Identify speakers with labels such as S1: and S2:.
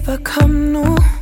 S1: become new